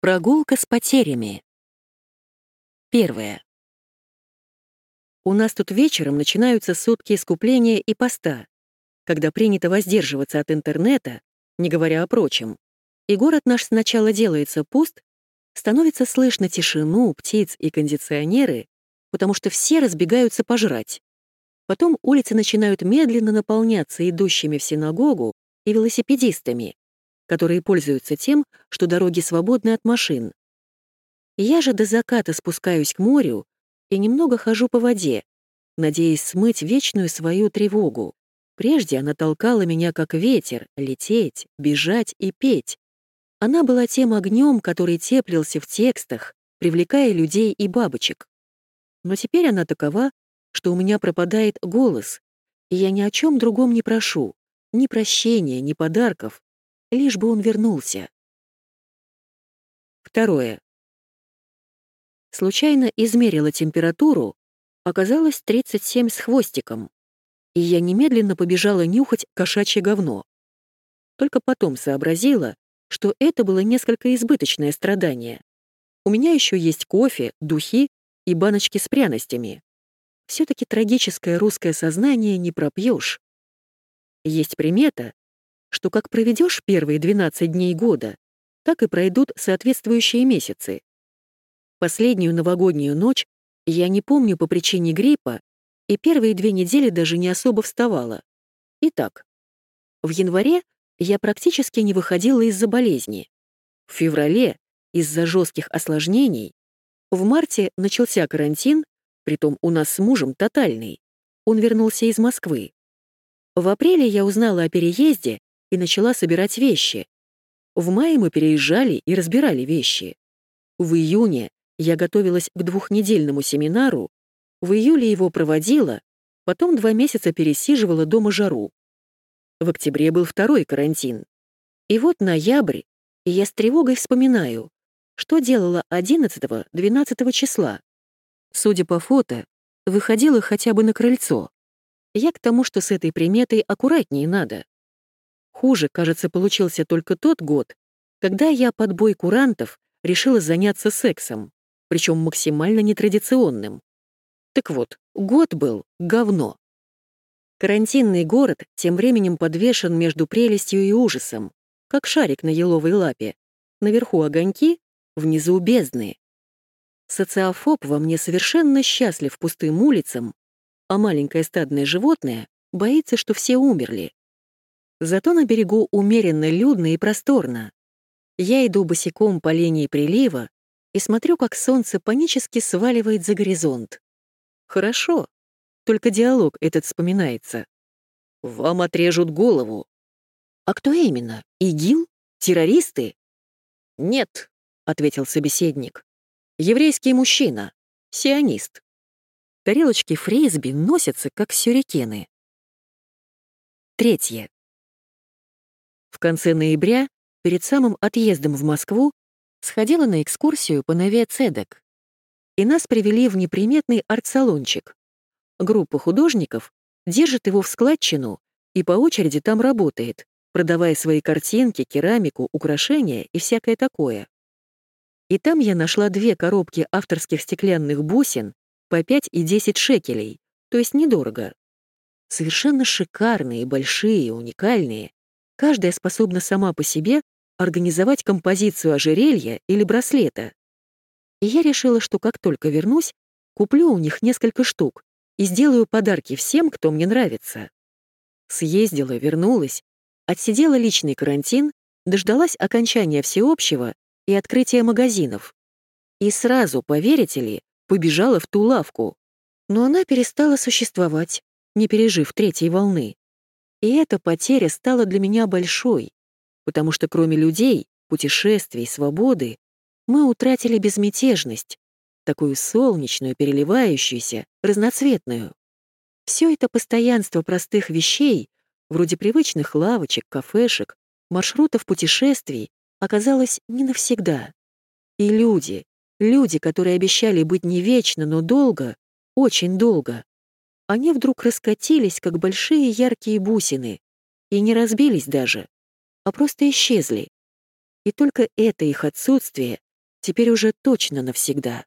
Прогулка с потерями. Первое. У нас тут вечером начинаются сутки искупления и поста, когда принято воздерживаться от интернета, не говоря о прочем. И город наш сначала делается пуст, становится слышно тишину, птиц и кондиционеры, потому что все разбегаются пожрать. Потом улицы начинают медленно наполняться идущими в синагогу и велосипедистами, которые пользуются тем, что дороги свободны от машин. Я же до заката спускаюсь к морю и немного хожу по воде, надеясь смыть вечную свою тревогу. Прежде она толкала меня как ветер, лететь, бежать и петь. Она была тем огнем, который теплился в текстах, привлекая людей и бабочек. Но теперь она такова, что у меня пропадает голос, и я ни о чем другом не прошу, ни прощения, ни подарков, лишь бы он вернулся. Второе. Случайно измерила температуру, оказалось 37 с хвостиком, и я немедленно побежала нюхать кошачье говно. Только потом сообразила, что это было несколько избыточное страдание. У меня еще есть кофе, духи и баночки с пряностями. Все-таки трагическое русское сознание не пропьешь. Есть примета, что как проведешь первые 12 дней года, так и пройдут соответствующие месяцы. Последнюю новогоднюю ночь я не помню по причине гриппа, и первые две недели даже не особо вставала. Итак, в январе я практически не выходила из-за болезни. В феврале — из-за жестких осложнений. В марте начался карантин, притом у нас с мужем тотальный. Он вернулся из Москвы. В апреле я узнала о переезде и начала собирать вещи. В мае мы переезжали и разбирали вещи. В июне я готовилась к двухнедельному семинару, в июле его проводила, потом два месяца пересиживала дома жару. В октябре был второй карантин. И вот ноябрь, и я с тревогой вспоминаю, что делала 11-12 числа. Судя по фото, выходила хотя бы на крыльцо. Я к тому, что с этой приметой аккуратнее надо. Хуже, кажется, получился только тот год, когда я под бой курантов решила заняться сексом, причем максимально нетрадиционным. Так вот, год был говно. Карантинный город тем временем подвешен между прелестью и ужасом, как шарик на еловой лапе. Наверху огоньки, внизу бездны. Социофоб во мне совершенно счастлив пустым улицам, а маленькое стадное животное боится, что все умерли. Зато на берегу умеренно людно и просторно. Я иду босиком по линии прилива и смотрю, как солнце панически сваливает за горизонт. Хорошо, только диалог этот вспоминается. «Вам отрежут голову». «А кто именно? ИГИЛ? Террористы?» «Нет», — ответил собеседник. «Еврейский мужчина. Сионист. Тарелочки фрисби носятся, как сюрикены». Третье. В конце ноября, перед самым отъездом в Москву, сходила на экскурсию по Нове Цедек. И нас привели в неприметный арт-салончик. Группа художников держит его в складчину и по очереди там работает, продавая свои картинки, керамику, украшения и всякое такое. И там я нашла две коробки авторских стеклянных бусин по 5 и 10 шекелей, то есть недорого. Совершенно шикарные, большие, уникальные, Каждая способна сама по себе организовать композицию ожерелья или браслета. И я решила, что как только вернусь, куплю у них несколько штук и сделаю подарки всем, кто мне нравится. Съездила, вернулась, отсидела личный карантин, дождалась окончания всеобщего и открытия магазинов. И сразу, поверите ли, побежала в ту лавку. Но она перестала существовать, не пережив третьей волны. И эта потеря стала для меня большой, потому что кроме людей, путешествий, свободы, мы утратили безмятежность, такую солнечную, переливающуюся, разноцветную. Все это постоянство простых вещей, вроде привычных лавочек, кафешек, маршрутов путешествий, оказалось не навсегда. И люди, люди, которые обещали быть не вечно, но долго, очень долго, они вдруг раскатились, как большие яркие бусины, и не разбились даже, а просто исчезли. И только это их отсутствие Теперь уже точно навсегда.